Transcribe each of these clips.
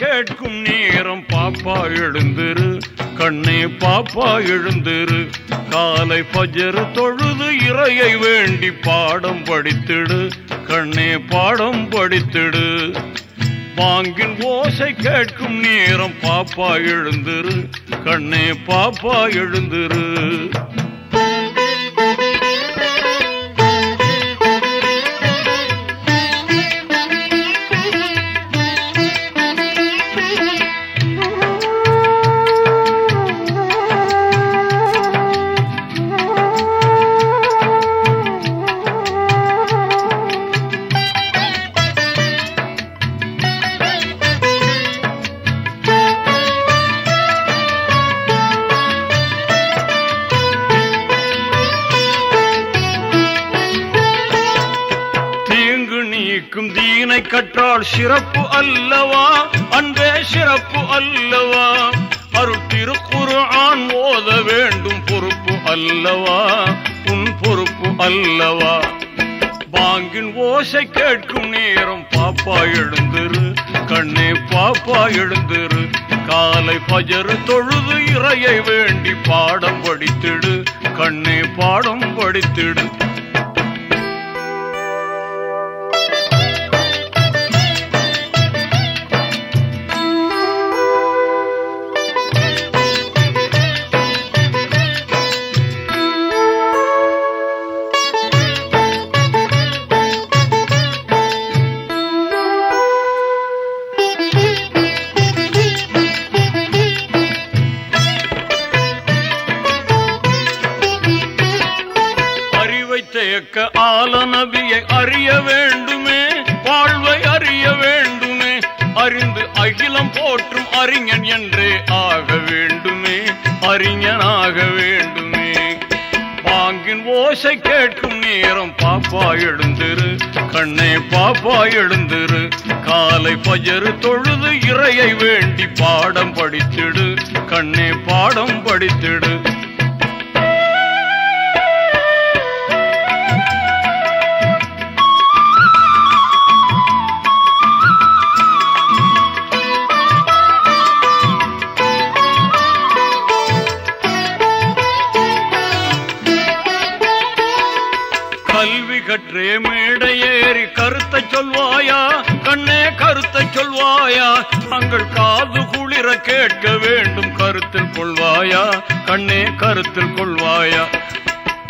கேட்கும் நேரம் பாப்பா எழுந்திரு. கண்ணே பாப்பா எழுந்திரு. காலை பஜரு தொழுது இறையை வேண்டி பாடம் படித்திடு. கண்ணே பாடம் படித்திடு. பாங்கின் ஓசை கேட்கும் நேரம் பாப்பா எழுந்திரு. கண்ணே பாப்பா எழுந்திரு. தீனை கற்றால் சிறப்பு அல்லவா? அன்பே சிறப்பு அல்லவா? அருட்டிருக்குறு ஆண் ஓத வேண்டும் பொறுப்பு அல்லவா? உன் பொறுப்பு அல்லவா? பாங்கின் ஓசை கேட்கும் நேரம் பாப்பா எழுந்திரு. கண்ணே பாப்பா எழுந்திரு. காலை பஜரு தொழுது இறையை வேண்டி பாடம் படித்திடு. கண்ணே பாடம் படித்திடு. தேக்க ஆல நபியை அறிய வேண்டுமே வாழ்வை அறிய வேண்டுமே அறிந்து அகிலம் போற்றும் அறிஞன் என்றே ஆக வேண்டுமே அறிஞனாக வேண்டுமே. பாங்கின் ஓசை கேட்கும் நேரம் பாப்பா எழுந்திரு கண்ணே பாப்பா எழுந்திரு காலை பஜரு தொழுது இறையை வேண்டி பாடம் படித்திடு கண்ணே பாடம் படித்திடு கற்றே மேடையேறி கருத்தை சொல்வாயா? கண்ணே கருத்தை சொல்வாயா? தங்கள் காது குளிர கேட்க வேண்டும் கருத்தில் கொள்வாயா? கண்ணே கருத்தில் கொள்வாயா?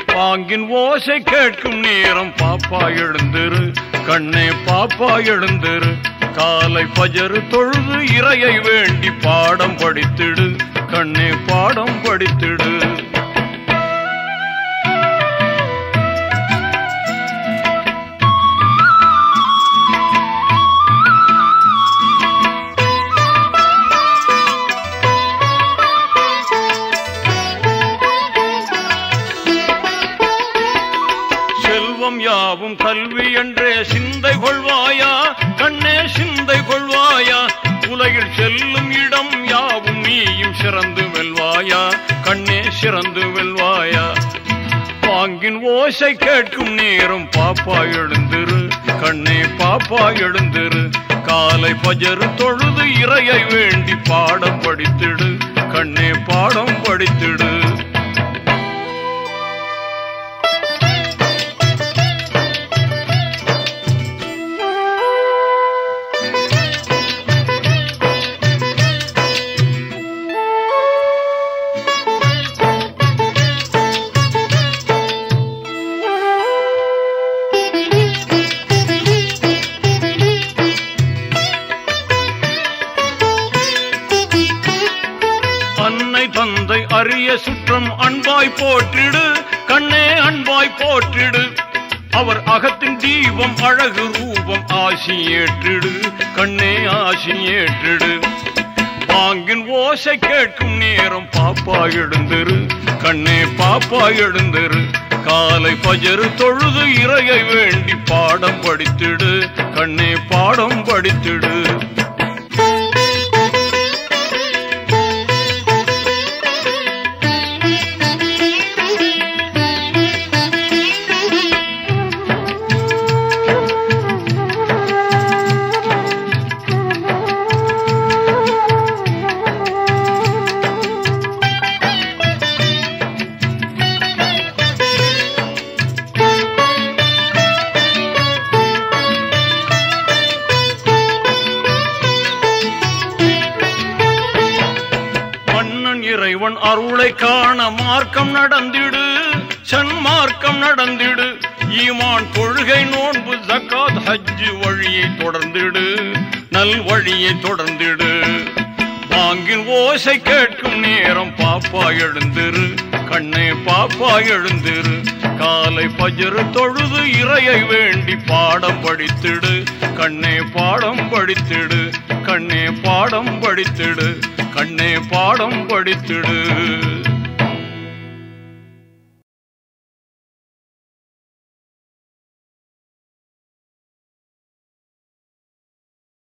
பாங்கின் ஓசை கேட்கும் நேரம் பாப்பா எழுந்திரு. கண்ணே பாப்பா எழுந்திரு. காலை பஜரு தொழுது இறையை வேண்டி பாடம் படித்திடு. கண்ணே பாடம் படித்திடு. ஓசை கேட்கும் நேரம் பாப்பா எழுந்திரு கண்ணே பாப்பா எழுந்திரு. காலை பஜரு தொழுது இறையை வேண்டி பாடம் படித்திடு கண்ணே பாடம் படித்திடு. அரிய சுற்றம் அன்பாய் போற்றிடு கண்ணே அன்பாய் போற்றிடு. அவர் அகத்தின் தீபம் அழகு ரூபம் ஆசி ஏற்றிடு கண்ணே ஆசி ஏற்றிடு. பாங்கின் ஓசை கேட்கும் நேரம் பாப்பா எழுந்திரு கண்ணே பாப்பா எழுந்திரு. காலை பஜரு தொழுது இறையை வேண்டி பாடம் படித்திடு கண்ணே பாடம் படித்திடு. இறைவன் அருளை காண மார்க்கம் நடந்திடு சன்மார்க்கம் நடந்திடு. ஈமான் கொள்கை நோன்பு ஜக்காத் ஹஜ்ஜு வழியை தொடர்ந்திடு நல் வழியை தொடர்ந்திடு. பாங்கின் ஓசை கேட்கும் நேரம் பாப்பா எழுந்திரு கண்ணே பாப்பா எழுந்திரு. காலை பஜரு தொழுது இறையை வேண்டி பாடம் படித்திடு கண்ணே பாடம் படித்திடு கண்ணே பாடம் படித்திடு. கண்ணே பாடம் படித்திடு.